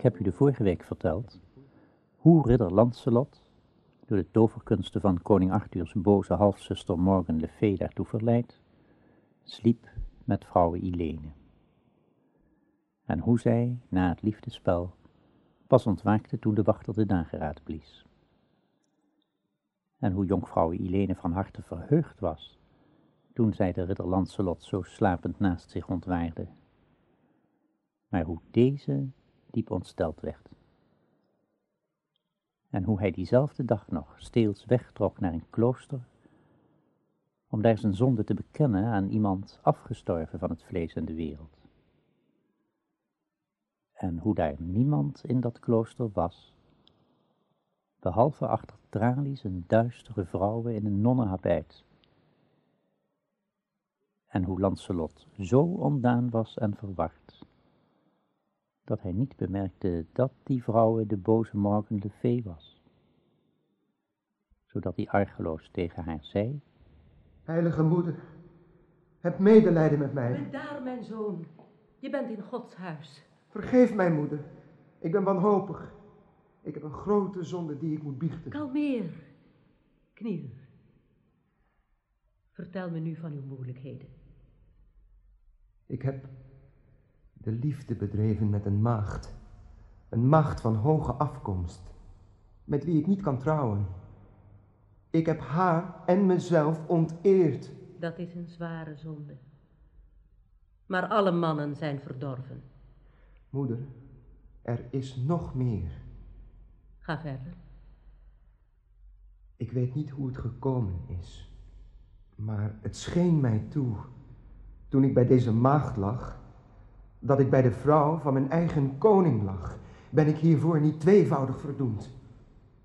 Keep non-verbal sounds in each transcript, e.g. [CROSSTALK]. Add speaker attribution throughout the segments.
Speaker 1: Ik heb u de vorige week verteld hoe ridder Lancelot, door de toverkunsten van koning Arthurs boze halfzuster Morgan Le Fay daartoe verleid, sliep met vrouwe Ilene. En hoe zij, na het liefdespel, pas ontwaakte toen de wachter de dageraad blies. En hoe jonkvrouw Ilene van harte verheugd was, toen zij de ridder Lancelot zo slapend naast zich ontwaarde. Maar hoe deze diep ontsteld werd. En hoe hij diezelfde dag nog steels wegtrok naar een klooster, om daar zijn zonde te bekennen aan iemand afgestorven van het vlees en de wereld. En hoe daar niemand in dat klooster was, behalve achter tralies een duistere vrouwen in een nonnenhabijt. En hoe Lancelot zo ondaan was en verward, dat hij niet bemerkte dat die vrouwe de boze Morgan le Fay was. Zodat hij argeloos tegen haar zei,
Speaker 2: Heilige moeder, heb medelijden met mij.
Speaker 3: Daar, mijn zoon. Je bent in Gods huis.
Speaker 2: Vergeef mij, moeder. Ik ben wanhopig. Ik heb een grote zonde die ik moet biechten.
Speaker 3: Kalmeer. Kniel. Vertel me nu van uw moeilijkheden.
Speaker 2: Ik heb de liefde bedreven met een maagd. Een maagd van hoge afkomst, met wie ik niet kan trouwen. Ik heb haar en mezelf onteerd.
Speaker 3: Dat is een zware zonde. Maar alle mannen zijn verdorven.
Speaker 2: Moeder, er is nog meer.
Speaker 3: Ga verder.
Speaker 2: Ik weet niet hoe het gekomen is, maar het scheen mij toe, toen ik bij deze maagd lag, dat ik bij de vrouw van mijn eigen koning lag. Ben ik hiervoor niet tweevoudig verdoemd?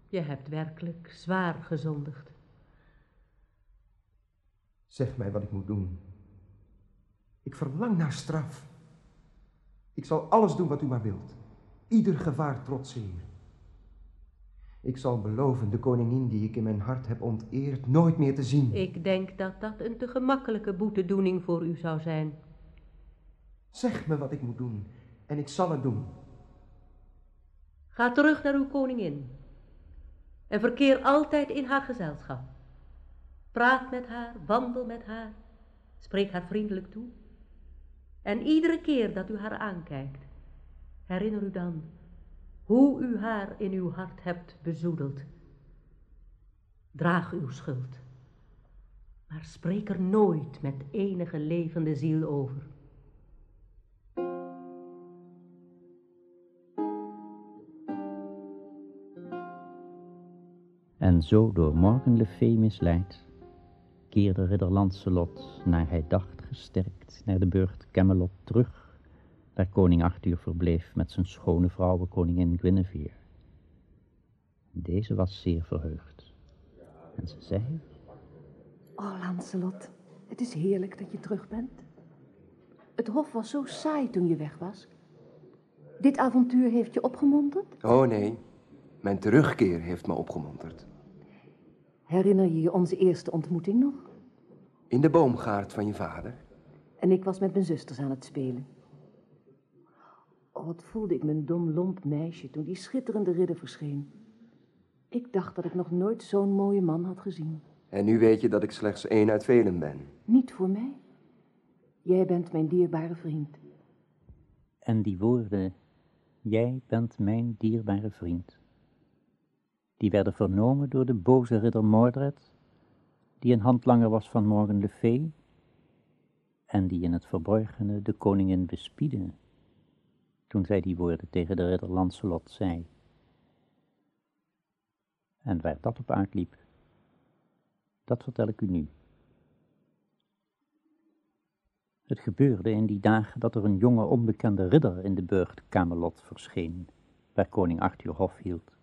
Speaker 3: Je hebt werkelijk zwaar gezondigd.
Speaker 2: Zeg mij wat ik moet doen. Ik verlang naar straf. Ik zal alles doen wat u maar wilt. Ieder gevaar trotseren. Ik zal beloven de koningin die ik in mijn hart heb onteerd nooit meer te zien.
Speaker 3: Ik denk dat dat een te gemakkelijke boetedoening voor u zou zijn.
Speaker 2: Zeg me wat ik moet doen en ik zal het doen.
Speaker 3: Ga terug naar uw koningin en verkeer altijd in haar gezelschap. Praat met haar, wandel met haar, spreek haar vriendelijk toe. En iedere keer dat u haar aankijkt, herinner u dan hoe u haar in uw hart hebt bezoedeld. Draag uw schuld, maar spreek er nooit met enige levende ziel over.
Speaker 1: En zo door Morgan le Fay misleid, keerde ridder Lancelot, naar hij dacht gesterkt, naar de burcht Camelot terug, waar koning Arthur verbleef met zijn schone vrouwe koningin Guinevere. Deze was zeer verheugd. En ze zei...
Speaker 4: Oh, Lancelot, het is heerlijk dat je terug bent. Het hof was zo saai toen je weg was. Dit avontuur heeft je opgemonterd?
Speaker 2: Oh nee, mijn terugkeer heeft me opgemonterd.
Speaker 4: Herinner je je onze eerste ontmoeting nog?
Speaker 2: In de boomgaard van je vader?
Speaker 4: En ik was met mijn zusters aan het spelen. Oh, wat voelde ik een dom, lomp meisje toen die schitterende ridder verscheen. Ik dacht dat ik nog nooit zo'n mooie man had gezien.
Speaker 2: En nu weet je dat ik slechts één uit velen ben.
Speaker 4: Niet voor mij. Jij bent mijn dierbare vriend.
Speaker 1: En die woorden, jij bent mijn dierbare vriend, die werden vernomen door de boze ridder Mordred, die een handlanger was van Morgan le Fay, en die in het verborgene de koningin bespiedde, toen zij die woorden tegen de ridder Lancelot zei. En waar dat op uitliep, dat vertel ik u nu. Het gebeurde in die dagen dat er een jonge onbekende ridder in de burcht Camelot verscheen, waar koning Arthur hof hield.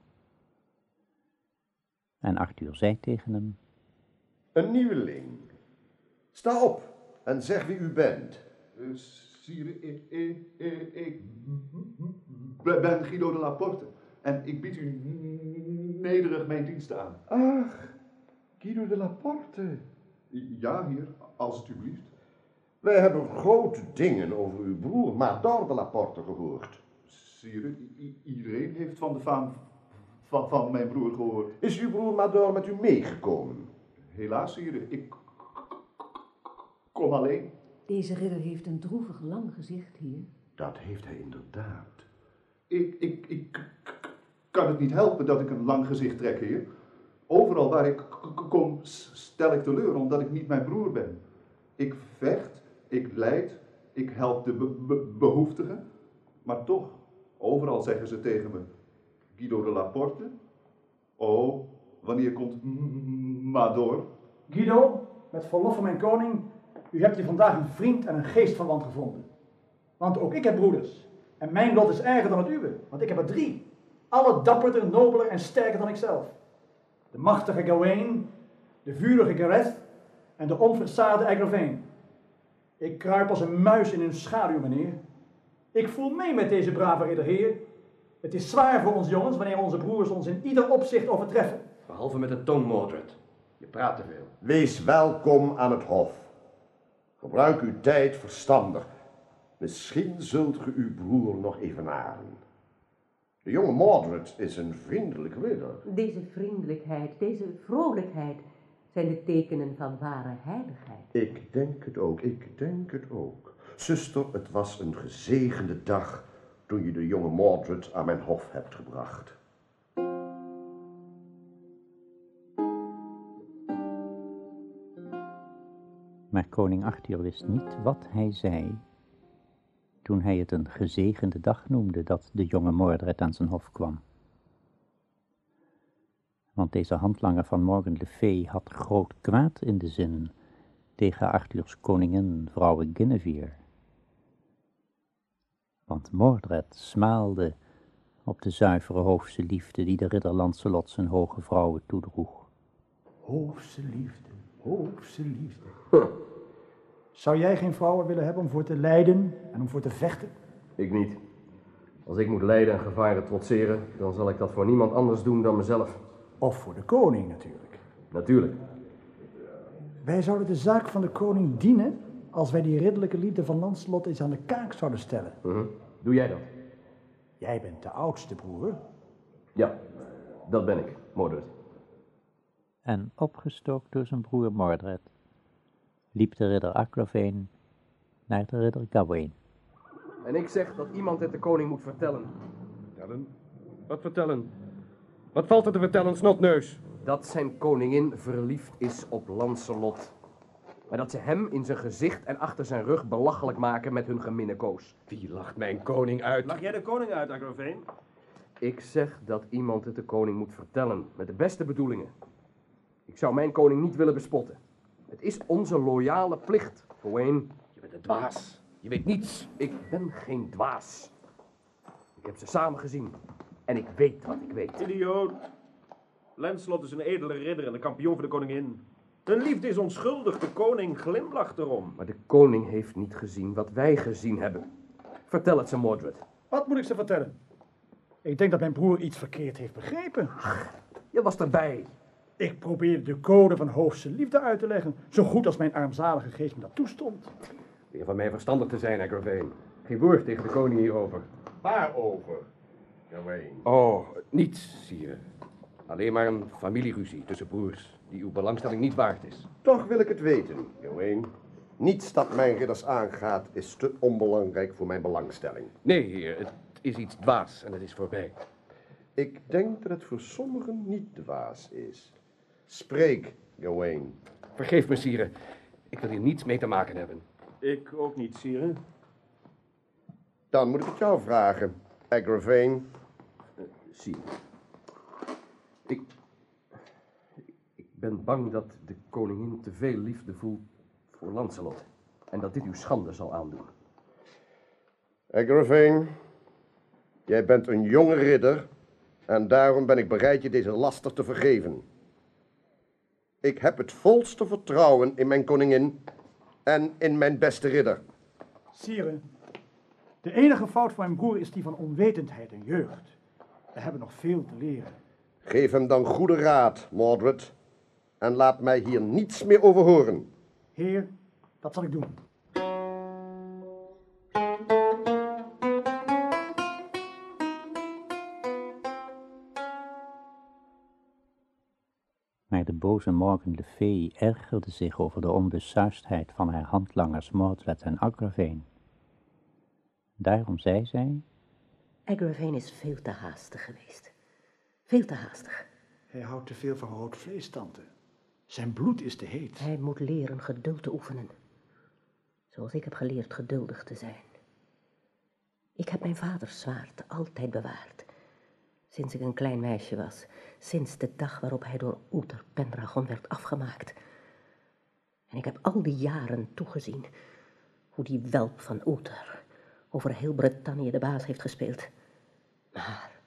Speaker 1: En Arthur zei tegen hem,
Speaker 5: Een nieuweling. Sta op en zeg wie u bent.
Speaker 6: Uh, sire, ik, ik, ik, ik ben Guido de Laporte en ik bied u nederig mijn diensten aan.
Speaker 5: Ach, Guido de Laporte.
Speaker 6: Ja, hier, alstublieft.
Speaker 5: Wij hebben grote dingen over uw broer Mador de Laporte gehoord.
Speaker 6: Sire, iedereen heeft van de faam van, van mijn broer gehoord.
Speaker 5: Is uw broer Mador met u meegekomen?
Speaker 6: Helaas, Sire, ik kom alleen.
Speaker 4: Deze ridder heeft een droevig lang gezicht hier.
Speaker 5: Dat heeft hij inderdaad.
Speaker 6: Ik, ik, ik kan het niet helpen dat ik een lang gezicht trek, heer. Overal waar ik kom, stel ik teleur omdat ik niet mijn broer ben. Ik vecht, ik leid, ik help de be- be- behoeftigen. Maar toch, overal zeggen ze tegen me, Guido de Laporte, oh, wanneer komt Mador?
Speaker 7: Guido, met verlof van mijn koning, u hebt hier vandaag een vriend en een geestverwant gevonden. Want ook ik heb broeders. En mijn lot is erger dan het uwe, want ik heb er drie. Alle dapperder, nobeler en sterker dan ikzelf. De machtige Gawain, de vurige Gareth en de onversaagde Agravain. Ik kruip als een muis in hun schaduw, meneer. Ik voel mee met deze brave ridderheer. Het is zwaar voor ons jongens wanneer onze broers ons in ieder opzicht overtreffen.
Speaker 8: Behalve met de toon, Mordred. Je praat te veel.
Speaker 5: Wees welkom aan het hof. Gebruik uw tijd verstandig. Misschien zult ge uw broer nog evenaren. De jonge Mordred is een vriendelijk ridder.
Speaker 3: Deze vriendelijkheid, deze vrolijkheid zijn de tekenen van ware heiligheid.
Speaker 5: Ik denk het ook, ik denk het ook. Zuster, het was een gezegende dag toen je de jonge Mordred aan mijn hof hebt gebracht.
Speaker 1: Maar koning Arthur wist niet wat hij zei toen hij het een gezegende dag noemde dat de jonge Mordred aan zijn hof kwam. Want deze handlanger van Morgan le Fay had groot kwaad in de zin tegen Arthurs koningin, vrouwe Guinevere. Want Mordred smaalde op de zuivere hoofdse liefde die de ridder Lancelot zijn hoge vrouwen toedroeg.
Speaker 7: Hoofdse liefde, hoofdse liefde. Zou jij geen vrouwen willen hebben om voor te lijden en om voor te vechten?
Speaker 8: Ik niet. Als ik moet lijden en gevaren trotseren, dan zal ik dat voor niemand anders doen dan mezelf.
Speaker 7: Of voor de koning natuurlijk.
Speaker 8: Natuurlijk.
Speaker 7: Wij zouden de zaak van de koning dienen als wij die ridderlijke liefde van Lancelot eens aan de kaak zouden stellen.
Speaker 8: Mhm. Doe jij dat?
Speaker 7: Jij bent de oudste broer.
Speaker 8: Ja, dat ben ik, Mordred.
Speaker 1: En opgestookt door zijn broer Mordred, liep de ridder Akloveen naar de ridder Gawain.
Speaker 8: En ik zeg dat iemand het de koning moet vertellen.
Speaker 9: Vertellen? Wat vertellen? Wat valt er te vertellen, snotneus?
Speaker 8: Dat zijn koningin verliefd is op Lancelot. Maar dat ze hem in zijn gezicht en achter zijn rug belachelijk maken met hun geminnekoos.
Speaker 9: Wie lacht mijn koning uit?
Speaker 10: Lach jij de koning uit, Agroveen?
Speaker 8: Ik zeg dat iemand het de koning moet vertellen, met de beste bedoelingen. Ik zou mijn koning niet willen bespotten. Het is onze loyale plicht, Gawain.
Speaker 9: Je bent een dwaas. Je weet niets.
Speaker 8: Ik ben geen dwaas. Ik heb ze samen gezien. En ik weet wat ik weet.
Speaker 10: Idioot. Lancelot is een edele ridder en de kampioen voor de koningin. Hun liefde is onschuldig, de koning glimlacht erom.
Speaker 8: Maar de koning heeft niet gezien wat wij gezien hebben. Vertel het ze, Mordred.
Speaker 7: Wat moet ik ze vertellen? Ik denk dat mijn broer iets verkeerd heeft begrepen.
Speaker 8: Je was erbij.
Speaker 7: Ik probeerde de code van hoofdse liefde uit te leggen, zo goed als mijn armzalige geest me dat toestond.
Speaker 9: Weer van mij verstandig te zijn, Agravain. Geen woord tegen de koning hierover.
Speaker 5: Waarover? Gawain.
Speaker 9: Oh, niets, sire. Alleen maar een familieruzie tussen broers, die uw belangstelling niet waard is.
Speaker 5: Toch wil ik het weten, Gawain. Niets dat mijn ridders aangaat is te onbelangrijk voor mijn belangstelling.
Speaker 9: Nee, heer, het is iets dwaas en het is voorbij.
Speaker 5: Ik denk dat het voor sommigen niet dwaas is. Spreek, Gawain.
Speaker 9: Vergeef me, sire. Ik wil hier niets mee te maken hebben.
Speaker 10: Ik ook niet, sire.
Speaker 5: Dan moet ik het jou vragen, Agravain.
Speaker 8: Zie. Ik. Ben bang dat de koningin te veel liefde voelt voor Lancelot. En dat dit uw schande zal aandoen.
Speaker 5: Agravain, jij bent een jonge ridder en daarom ben ik bereid je deze laster te vergeven. Ik heb het volste vertrouwen in mijn koningin en in mijn beste ridder.
Speaker 7: Sire, de enige fout van mijn broer is die van onwetendheid en jeugd. We hebben nog veel te leren.
Speaker 5: Geef hem dan goede raad, Mordred, en laat mij hier niets meer over horen.
Speaker 7: Heer, dat zal ik doen.
Speaker 1: Maar de boze Morgan de Fay ergerde zich over de onbesuisdheid van haar handlangers Mordred en Agraveen. Daarom zei zij...
Speaker 3: Agraveen is veel te haastig geweest. Veel te haastig.
Speaker 7: Hij houdt te veel van rood vlees, tante. Zijn bloed is te heet.
Speaker 3: Hij moet leren geduld te oefenen. Zoals ik heb geleerd geduldig te zijn. Ik heb mijn vaders zwaard altijd bewaard. Sinds ik een klein meisje was. Sinds de dag waarop hij door Uther Pendragon werd afgemaakt. En ik heb al die jaren toegezien hoe die welp van Uther over heel Brittannië de baas heeft gespeeld. Maar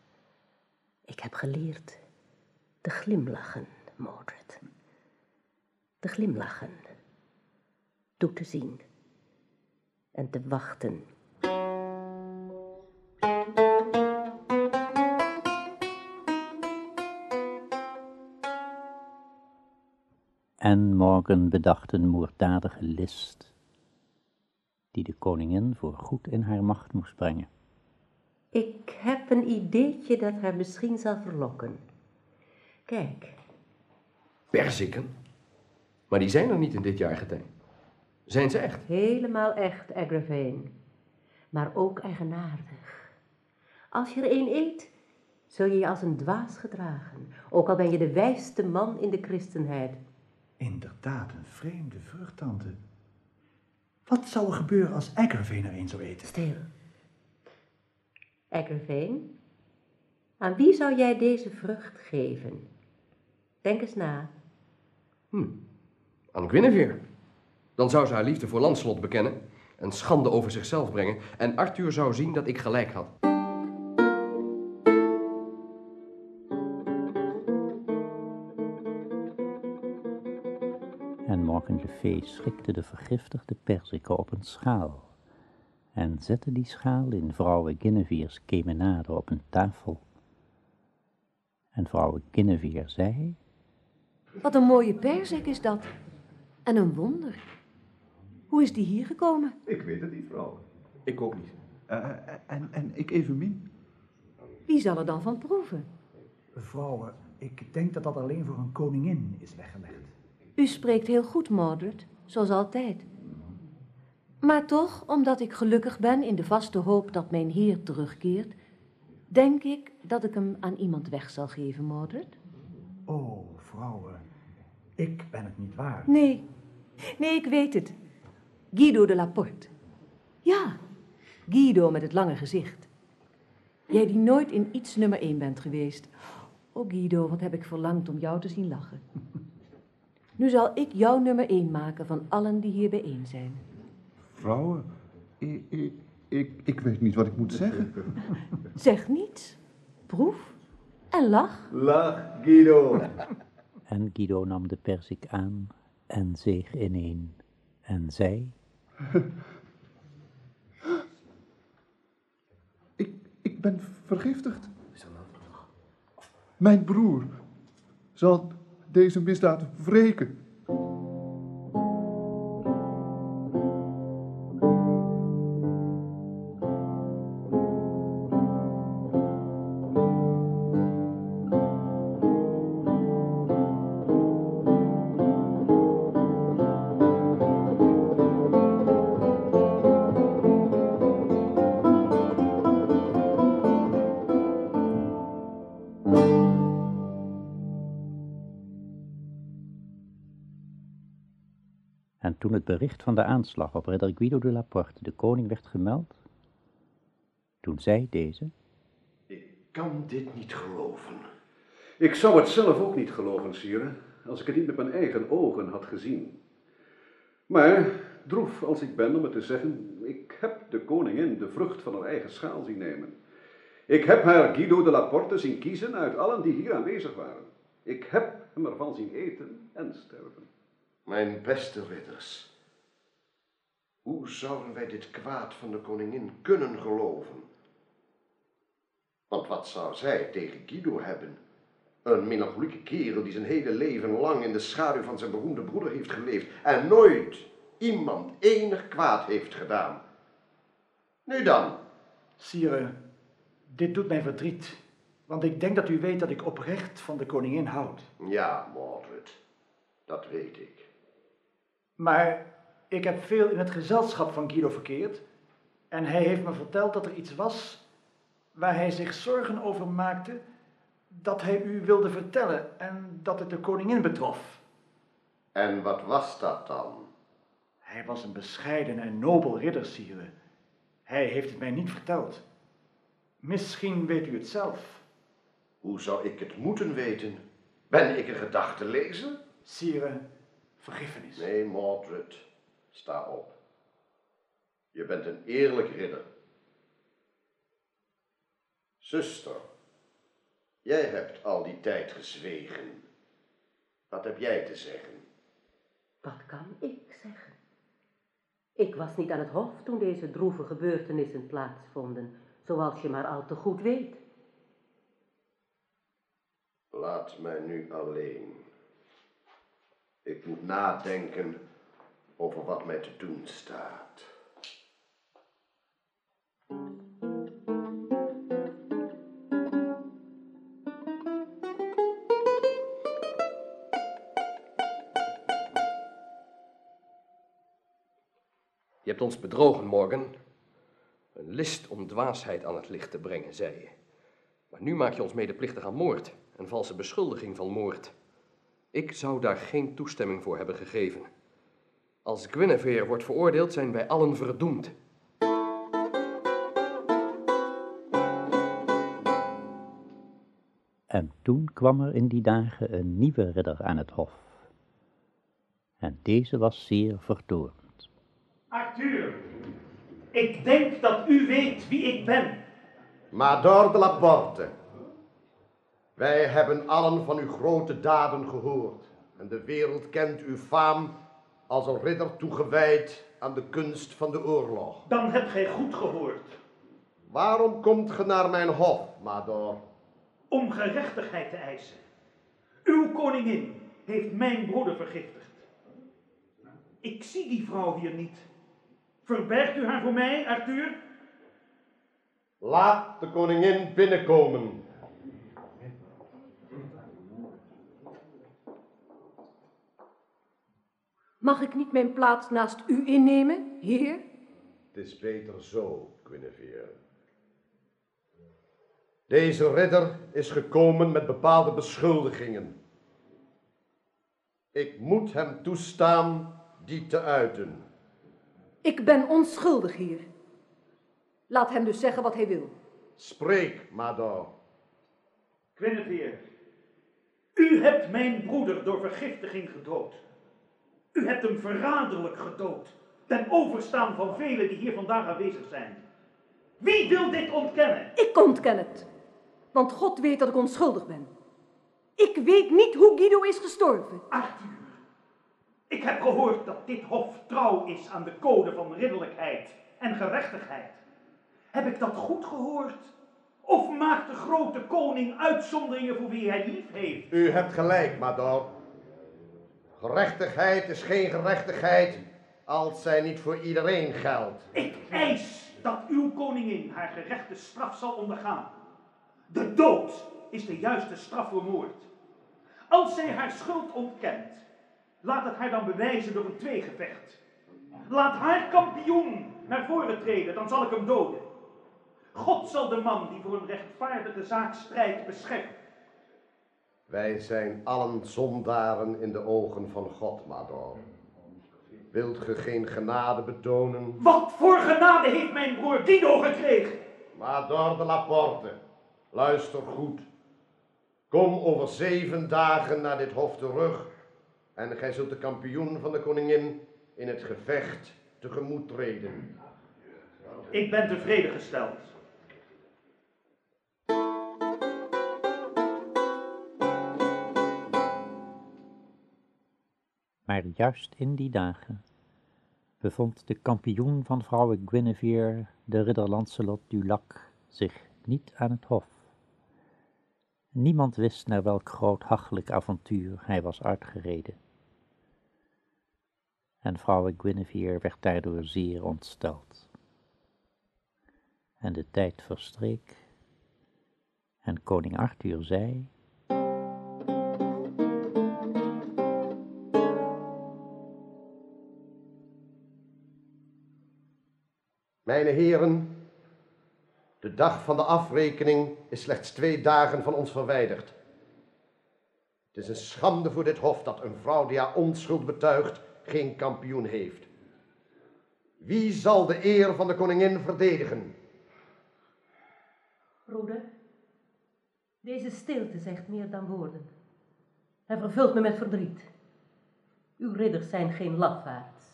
Speaker 3: ik heb geleerd te glimlachen, Mordred. Te glimlachen. Toe te zien. En te wachten.
Speaker 1: en Morgan bedacht een moorddadige list, die de koningin voor goed in haar macht moest brengen.
Speaker 3: Ik heb een ideetje dat haar misschien zal verlokken. Kijk,
Speaker 8: Perziken? Maar die zijn er niet in dit jaargetij. Zijn ze echt?
Speaker 3: helemaal echt, Agravane. Maar ook eigenaardig. Als je er een eet, zul je je als een dwaas gedragen. Ook al ben je de wijste man in de christenheid.
Speaker 7: Inderdaad, een vreemde vrucht, tante. Wat zou er gebeuren als Eikerveen er een zou eten?
Speaker 3: Stil. Agravane, aan wie zou jij deze vrucht geven? Denk eens na.
Speaker 8: Aan Guinevere. Dan zou ze haar liefde voor Lancelot bekennen en schande over zichzelf brengen. En Arthur zou zien dat ik gelijk had.
Speaker 1: En Morgan Le Fay schikte de vergiftigde perziken op een schaal en zette die schaal in vrouwe Guinevere's kemenade op een tafel. En vrouwe Guinevere zei,
Speaker 4: Wat een mooie perzik is dat. En een wonder. Hoe is die hier gekomen?
Speaker 6: Ik weet het niet, vrouw.
Speaker 8: Ik ook niet.
Speaker 6: Eh, en, en ik evenmin.
Speaker 4: Wie zal er dan van proeven?
Speaker 7: Vrouwen, ik denk dat dat alleen voor een koningin is weggelegd.
Speaker 4: U spreekt heel goed, Mordred, zoals altijd. Maar toch, omdat ik gelukkig ben in de vaste hoop dat mijn heer terugkeert, denk ik dat ik hem aan iemand weg zal geven, Mordred.
Speaker 7: Oh, vrouwen, ik ben het niet waar.
Speaker 4: Nee, nee, ik weet het. Guido de Laporte. Ja, Guido met het lange gezicht. Jij die nooit in iets nummer één bent geweest. Oh Guido, wat heb ik verlangd om jou te zien lachen. [LAUGHS] Nu zal ik jou nummer één maken van allen die hier bijeen zijn.
Speaker 6: Vrouwen, ik, ik, ik, ik weet niet wat ik moet zeggen.
Speaker 4: Zeg niets, proef en lach.
Speaker 6: Lach, Guido. [LAUGHS]
Speaker 1: en Guido nam de perzik aan en zeeg ineen en zei, [LAUGHS]
Speaker 6: Ik, ik ben vergiftigd. Mijn broer zal deze misdaad wreken.
Speaker 1: Het bericht van de aanslag op ridder Guido de Laporte de koning werd gemeld, toen zei deze,
Speaker 5: Ik kan dit niet geloven.
Speaker 11: Ik zou het zelf ook niet geloven, sire, als ik het niet met mijn eigen ogen had gezien. Maar, droef als ik ben om het te zeggen, ik heb de koningin de vrucht van haar eigen schaal zien nemen. Ik heb haar Guido de Laporte zien kiezen uit allen die hier aanwezig waren. Ik heb hem ervan zien eten en sterven.
Speaker 5: Mijn beste ridders, hoe zouden wij dit kwaad van de koningin kunnen geloven? Want wat zou zij tegen Guido hebben? Een melancholieke kerel die zijn hele leven lang in de schaduw van zijn beroemde broeder heeft geleefd en nooit iemand enig kwaad heeft gedaan. Nu dan,
Speaker 7: Sire, dit doet mij verdriet. Want ik denk dat u weet dat ik oprecht van de koningin houd.
Speaker 5: Ja, Mordred. Dat weet ik.
Speaker 7: Maar ik heb veel in het gezelschap van Guido verkeerd. En hij heeft me verteld dat er iets was waar hij zich zorgen over maakte dat hij u wilde vertellen en dat het de koningin betrof.
Speaker 5: En wat was dat dan?
Speaker 7: Hij was een bescheiden en nobel ridder, sire. Hij heeft het mij niet verteld. Misschien weet u het zelf.
Speaker 5: Hoe zou ik het moeten weten? Ben ik een gedachtenlezer?
Speaker 7: Sire, vergiffenis.
Speaker 5: Nee, Mordred, sta op. Je bent een eerlijk ridder. Zuster, jij hebt al die tijd gezwegen. Wat heb jij te zeggen?
Speaker 3: Wat kan ik zeggen? Ik was niet aan het hof toen deze droeve gebeurtenissen plaatsvonden, zoals je maar al te goed weet.
Speaker 5: Laat mij nu alleen. Ik moet nadenken over wat mij te doen staat.
Speaker 8: Je hebt ons bedrogen, Morgan. Een list om dwaasheid aan het licht te brengen, zei je. Maar nu maak je ons medeplichtig aan moord en valse beschuldiging van moord. Ik zou daar geen toestemming voor hebben gegeven. Als Guinevere wordt veroordeeld, zijn wij allen verdoemd.
Speaker 1: En toen kwam er in die dagen een nieuwe ridder aan het hof. En deze was zeer vertoornd.
Speaker 12: Arthur, ik denk dat u weet wie ik ben.
Speaker 5: Mador de la Porte. Wij hebben allen van uw grote daden gehoord. En de wereld kent uw faam als een ridder toegewijd aan de kunst van de oorlog.
Speaker 12: Dan hebt gij goed gehoord.
Speaker 5: Waarom komt ge naar mijn hof, Mador?
Speaker 12: Om gerechtigheid te eisen. Uw koningin heeft mijn broeder vergiftigd. Ik zie die vrouw hier niet. Verbergt u haar voor mij, Arthur?
Speaker 5: Laat de koningin binnenkomen.
Speaker 4: Mag ik niet mijn plaats naast u innemen, heer?
Speaker 5: Het is beter zo, Guinevere. Deze ridder is gekomen met bepaalde beschuldigingen. Ik moet hem toestaan die te uiten.
Speaker 4: Ik ben onschuldig, heer. Laat hem dus zeggen wat hij wil.
Speaker 5: Spreek, Mador.
Speaker 12: Guinevere, u hebt mijn broeder door vergiftiging gedood. U hebt hem verraderlijk gedood, ten overstaan van velen die hier vandaag aanwezig zijn. Wie wil dit ontkennen?
Speaker 4: Ik ontken het, want God weet dat ik onschuldig ben. Ik weet niet hoe Guido is gestorven.
Speaker 12: Arthur, ik heb gehoord dat dit hof trouw is aan de code van ridderlijkheid en gerechtigheid. Heb ik dat goed gehoord? Of maakt de grote koning uitzonderingen voor wie hij lief heeft?
Speaker 5: U hebt gelijk, Mador. Gerechtigheid is geen gerechtigheid als zij niet voor iedereen geldt.
Speaker 12: Ik eis dat uw koningin haar gerechte straf zal ondergaan. De dood is de juiste straf voor moord. Als zij haar schuld ontkent, laat het haar dan bewijzen door een tweegevecht. Laat haar kampioen naar voren treden, dan zal ik hem doden. God zal de man die voor een rechtvaardige zaak strijdt beschermen.
Speaker 5: Wij zijn allen zondaren in de ogen van God, Mador. Wilt ge geen genade betonen?
Speaker 12: Wat voor genade heeft mijn broer Guido gekregen?
Speaker 5: Mador de la Porte, luister goed. Kom over zeven dagen naar dit hof terug en gij zult de kampioen van de koningin in het gevecht tegemoet treden.
Speaker 12: Ik ben tevreden gesteld.
Speaker 1: Maar juist in die dagen bevond de kampioen van vrouwen Guinevere, de ridder Lancelot du Lac, zich niet aan het hof. Niemand wist naar welk groot hachelijk avontuur hij was uitgereden. En vrouwen Guinevere werd daardoor zeer ontsteld. En de tijd verstreek, En koning Arthur zei,
Speaker 5: Mijne heren, de dag van de afrekening is slechts twee dagen van ons verwijderd. Het is een schande voor dit hof dat een vrouw die haar onschuld betuigt geen kampioen heeft. Wie zal de eer van de koningin verdedigen?
Speaker 3: Broeder, deze stilte zegt meer dan woorden. Hij vervult me met verdriet. Uw ridders zijn geen lafaards,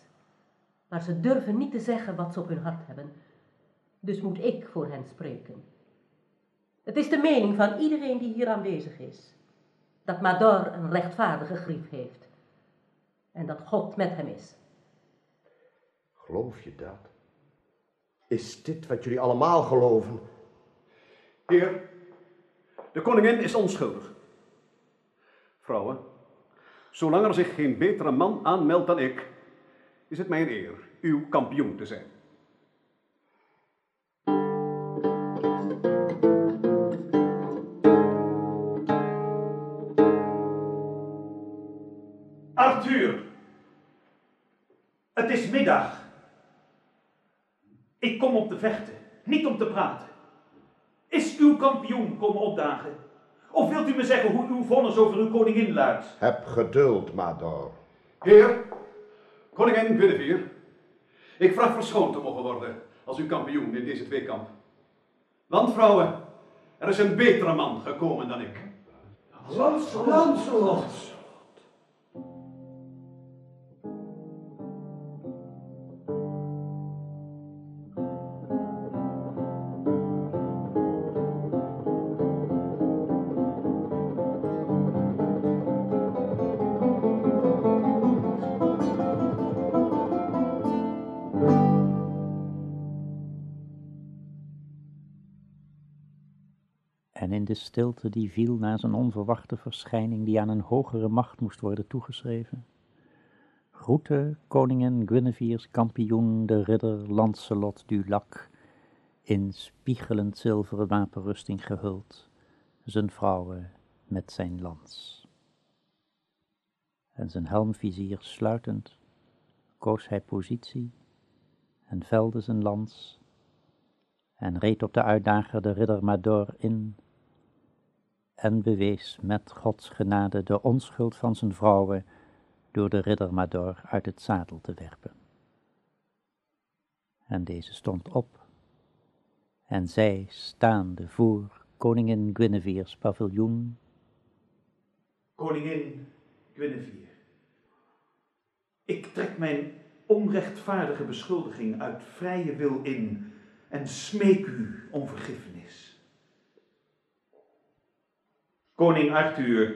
Speaker 3: maar ze durven niet te zeggen wat ze op hun hart hebben. Dus moet ik voor hen spreken. Het is de mening van iedereen die hier aanwezig is, dat Mador een rechtvaardige grief heeft en dat God met hem is.
Speaker 5: Geloof je dat? Is dit wat jullie allemaal geloven?
Speaker 11: Heer, de koningin is onschuldig. Vrouwen, zolang er zich geen betere man aanmeldt dan ik, is het mijn eer uw kampioen te zijn.
Speaker 12: Arthur, het is middag. Ik kom om te vechten, niet om te praten. Is uw kampioen komen opdagen? Of wilt u me zeggen hoe uw vonnis over uw koningin luidt?
Speaker 5: Heb geduld, Mador.
Speaker 11: Heer, koningin Guinevere, ik vraag verschoond te mogen worden als uw kampioen in deze tweekamp. Want vrouwen, er is een betere man gekomen dan ik.
Speaker 12: Lancelot.
Speaker 1: En in de stilte die viel na zijn onverwachte verschijning, die aan een hogere macht moest worden toegeschreven, groette koningin Guinevere's kampioen de ridder Lancelot du Lac, in spiegelend zilveren wapenrusting gehuld, zijn vrouwen met zijn lans. En zijn helmvizier sluitend, koos hij positie en velde zijn lans en reed op de uitdager de ridder Mador in en bewees met Gods genade de onschuld van zijn vrouwen door de ridder Mador uit het zadel te werpen. En deze stond op, en zij staande voor koningin Guinevere's paviljoen.
Speaker 12: Koningin Guinevere, ik trek mijn onrechtvaardige beschuldiging uit vrije wil in en smeek u om vergiffenis. Koning Arthur,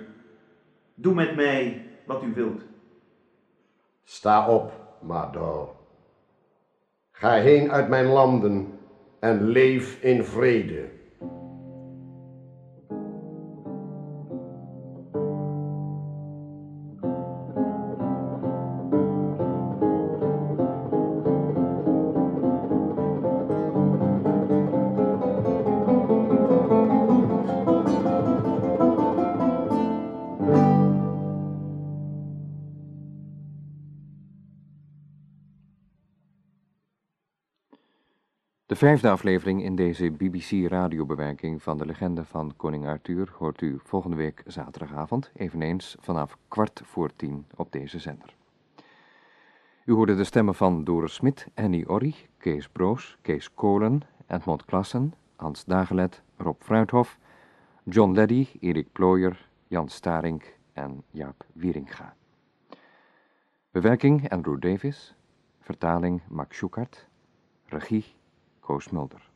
Speaker 12: doe met mij wat u wilt.
Speaker 5: Sta op, Mador. Ga heen uit mijn landen en leef in vrede.
Speaker 13: De vijfde aflevering in deze BBC-radiobewerking van de legende van koning Arthur hoort u volgende week zaterdagavond, eveneens vanaf kwart voor tien op deze zender. U hoorde de stemmen van Doris Smit, Annie Orry, Kees Broos, Kees Kolen, Edmond Klassen, Hans Dagelet, Rob Fruithof, John Leddy, Erik Plooyer, Jan Starink en Jaap Wieringa. Bewerking Andrew Davis, vertaling Max Schukart, regie Koos.